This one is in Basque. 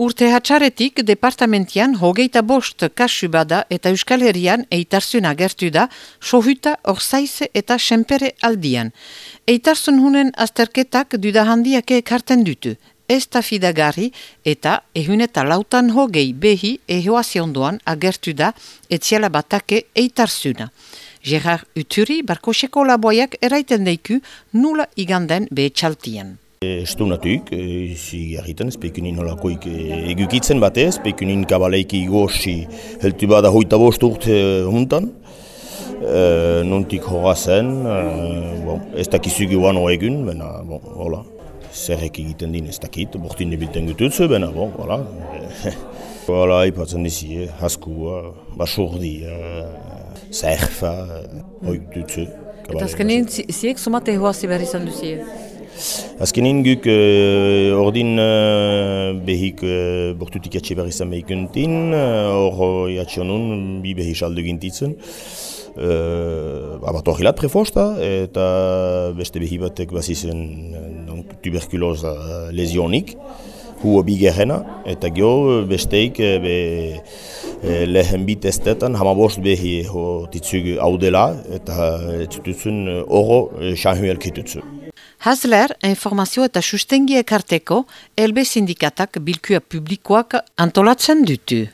Urte hatxaretik departamentian hogeita bost kasu bada eta Euskal Herrian eitarzun agertu da sohuta orzaize eta senpere aldian. Eitarzun hunen azterketak duda handiake ekarten dutu. Ez da eta ehun eta lautan hogei behi ehoaziondoan agertu da etziala batake eitarzuna. Gerard Uturi, barkoseko laboiak eraiten deiku nula iganden Estunatuk, izi egiten, pekunin holakoik egukitzen batez, pekunin kabaleiki gozi heltu bada hoita bost urte hontan. E, nontik horra zen, e, bon, ez dakizu guan egun, bena, bon, hola. Zerrek egiten din ez dakit, bortin nebilten gututzu, bena, bon, hola. Hola, ipatzen dizi, eh, haskua, basurdi, eh, zerfa, hoik dutzu. Eta azkenean, ziek somate hoazi behar izan duzie? Azkenin guk uh, ordin uh, behik uh, bortutik atxe behar izan behikuntin, hor uh, bi behi saldu gintitzen. Uh, Abat hori lat eta beste behi batek bazizen uh, tuberkuloza lesionik, hua bi gerrena, eta gio besteik uh, be, uh, lehen bit estetan hamabost behi ho titzug hau dela, eta uh, oro uh, elkitutzu. Hazler, informazio eta sustengi ekarteko, elbe sindikatak bilkua publikoak antolatzen dutu.